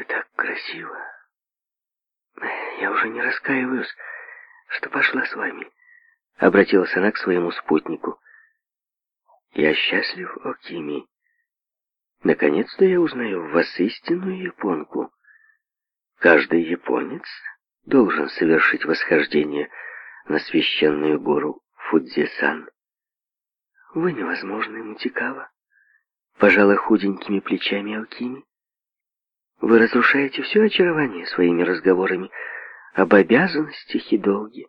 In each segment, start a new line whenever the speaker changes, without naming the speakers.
Ты так красива. Я уже не раскаиваюсь, что пошла с вами. Обратилась она к своему спутнику. Я счастлив, Окими. Наконец-то я узнаю в вас истинную японку. Каждый японец должен совершить восхождение на священную гору Фудзисан. Вы невозможны, Мутикава. Пожала худенькими плечами Алкими. Вы разрушаете все очарование своими разговорами об обязанностях и долге.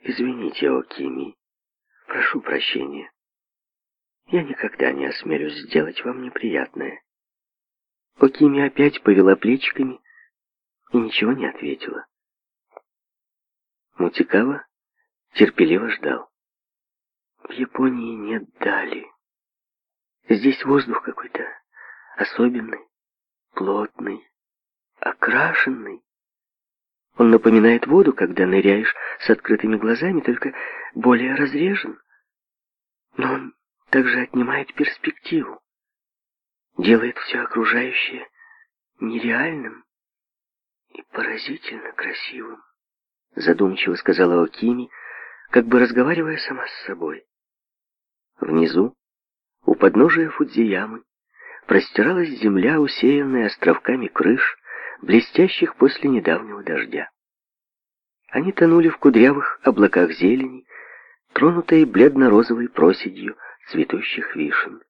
Извините, Окими, прошу прощения. Я никогда не осмелюсь сделать вам неприятное. Окими опять повела плечиками и ничего не ответила. Мутикава терпеливо ждал. В Японии нет дали. Здесь воздух какой-то особенный плотный, окрашенный. Он напоминает воду, когда ныряешь с открытыми глазами, только более разрежен. Но он также отнимает перспективу, делает все окружающее нереальным и поразительно красивым, задумчиво сказала Окими, как бы разговаривая сама с собой. Внизу, у подножия Фудзиямы, простиралась земля, усеянная островками крыш, блестящих после недавнего дождя. Они тонули в кудрявых облаках зелени, тронутой бледно-розовой проседью цветущих вишен.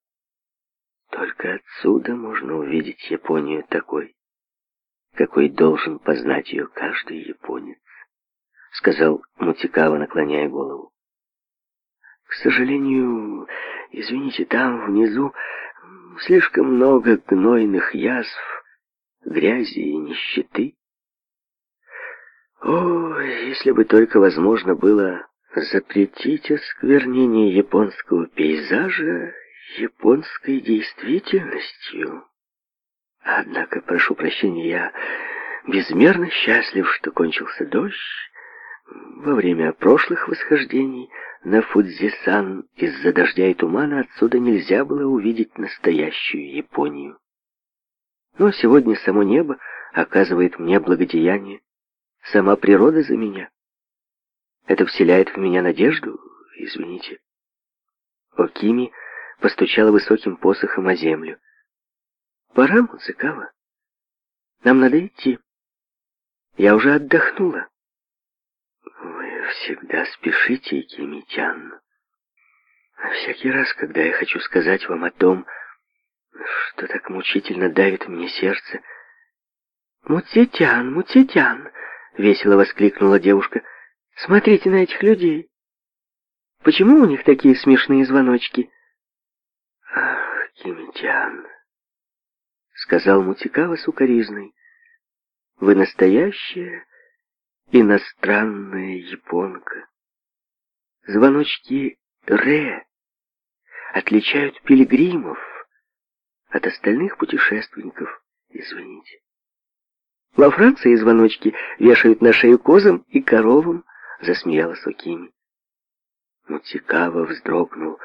Только отсюда можно увидеть Японию такой, какой должен познать ее каждый японец, сказал Мутикава, наклоняя голову. К сожалению, извините, там внизу слишком много гнойных язв, грязи и нищеты. О, если бы только возможно было запретить осквернение японского пейзажа японской действительностью. Однако, прошу прощения, я безмерно счастлив, что кончился дождь. Во время прошлых восхождений – на Фудзисан из-за дождя и тумана отсюда нельзя было увидеть настоящую Японию. Но сегодня само небо оказывает мне благодеяние, сама природа за меня. Это вселяет в меня надежду, извините. Окими постучала высоким посохом о землю. «Пора, Музыкава. Нам надо идти. Я уже отдохнула» всегда спешите, Кимитян. А всякий раз, когда я хочу сказать вам о том, что так мучительно давит мне сердце... «Муцитян, Муцитян!» — весело воскликнула девушка. «Смотрите на этих людей! Почему у них такие смешные звоночки?» «Ах, Кимитян!» — сказал Мутикава сукоризный. «Вы настоящая иностранная японка. Звоночки «Ре» отличают пилигримов от остальных путешественников, извините. Во Франции звоночки вешают на шею козам и коровам, засмеялась Окими. Мутикава вздрогнул.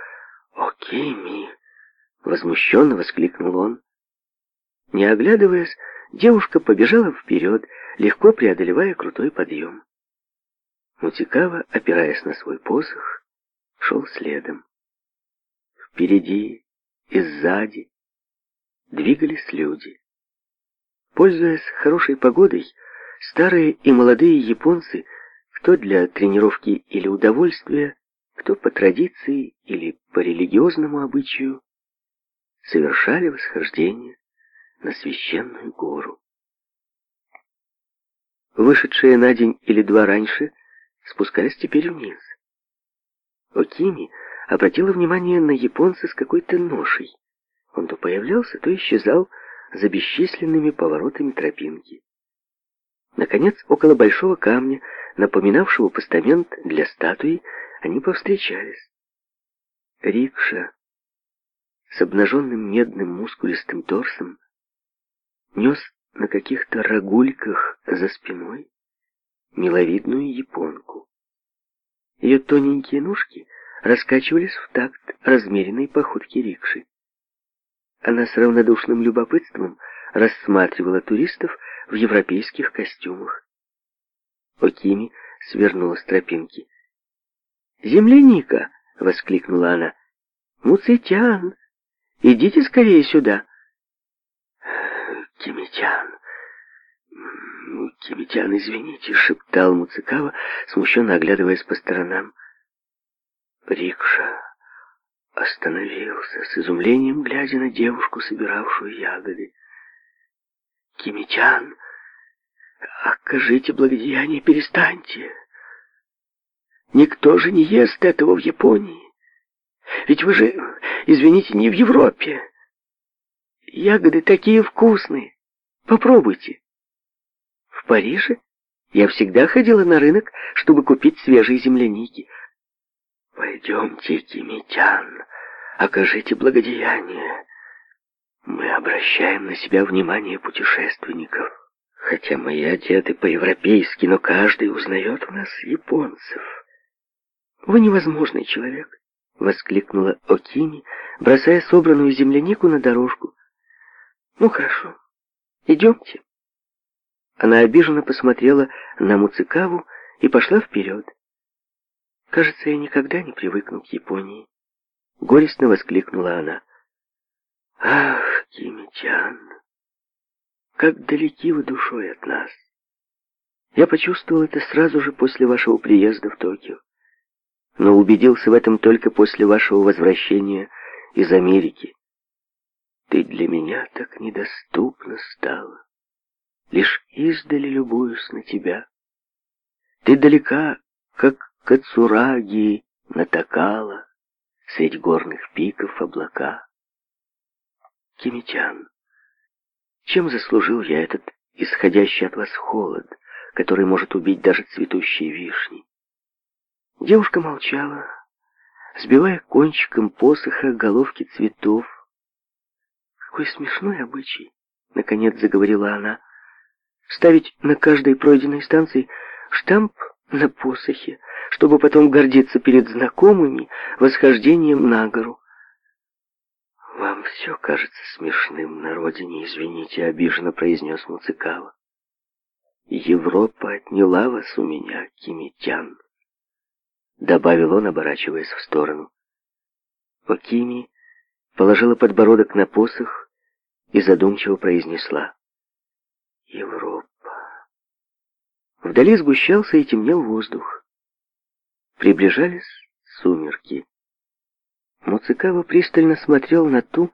«Окими!» — возмущенно воскликнул он. Не оглядываясь, девушка побежала вперед, легко преодолевая крутой подъем. Мутикава, опираясь на свой посох, шел следом. Впереди и сзади двигались люди. Пользуясь хорошей погодой, старые и молодые японцы, кто для тренировки или удовольствия, кто по традиции или по религиозному обычаю, совершали восхождение на священную гору вышедшие на день или два раньше, спускались теперь вниз. Окими обратила внимание на японца с какой-то ношей. Он то появлялся, то исчезал за бесчисленными поворотами тропинки. Наконец, около большого камня, напоминавшего постамент для статуи, они повстречались. Рикша с обнаженным медным мускулистым торсом нес на каких-то рогульках за спиной миловидную японку. Ее тоненькие ножки раскачивались в такт размеренной походки рикши. Она с равнодушным любопытством рассматривала туристов в европейских костюмах. Окими свернула с тропинки. «Земляника!» — воскликнула она. «Муцитян! Идите скорее сюда!» Тимитян. Тимитян, извините, шептал Муцикава, смущенно оглядываясь по сторонам. Рикша остановился с изумлением, глядя на девушку, собиравшую ягоды. Кимитян, окажите благодеяние, перестаньте. Никто же не ест этого в Японии. Ведь вы же, извините, не в Европе. Ягоды такие вкусные. Попробуйте. В Париже я всегда ходила на рынок, чтобы купить свежие земляники. Пойдемте, Кимитян, окажите благодеяние. Мы обращаем на себя внимание путешественников. Хотя мы и одеты по-европейски, но каждый узнает в нас японцев. Вы невозможный человек, — воскликнула Окини, бросая собранную землянику на дорожку. Ну хорошо, идемте. Она обиженно посмотрела на Муцикаву и пошла вперед. Кажется, я никогда не привыкну к Японии. Горестно воскликнула она. Ах, Кимичан, как далеки вы душой от нас. Я почувствовал это сразу же после вашего приезда в Токио, но убедился в этом только после вашего возвращения из Америки. Ты для меня так недоступна стала, Лишь издали любуюсь на тебя. Ты далека, как Кацурагии натакала Средь горных пиков облака. Кимичан, чем заслужил я этот исходящий от вас холод, который может убить даже цветущие вишни? Девушка молчала, сбивая кончиком посоха головки цветов, какой смешной обычай!» — наконец заговорила она. «Ставить на каждой пройденной станции штамп на посохе, чтобы потом гордиться перед знакомыми восхождением на гору. «Вам все кажется смешным на родине, извините», — обиженно произнес Муцикава. «Европа отняла вас у меня, кимитян», — добавил он, оборачиваясь в сторону. Покими положила подбородок на посох, и задумчиво произнесла. Европа. Вдали сгущался и темнел воздух. Приближались сумерки. Муцикава пристально смотрел на ту,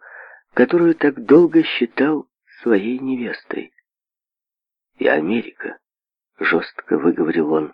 которую так долго считал своей невестой. «И Америка», — жестко выговорил он.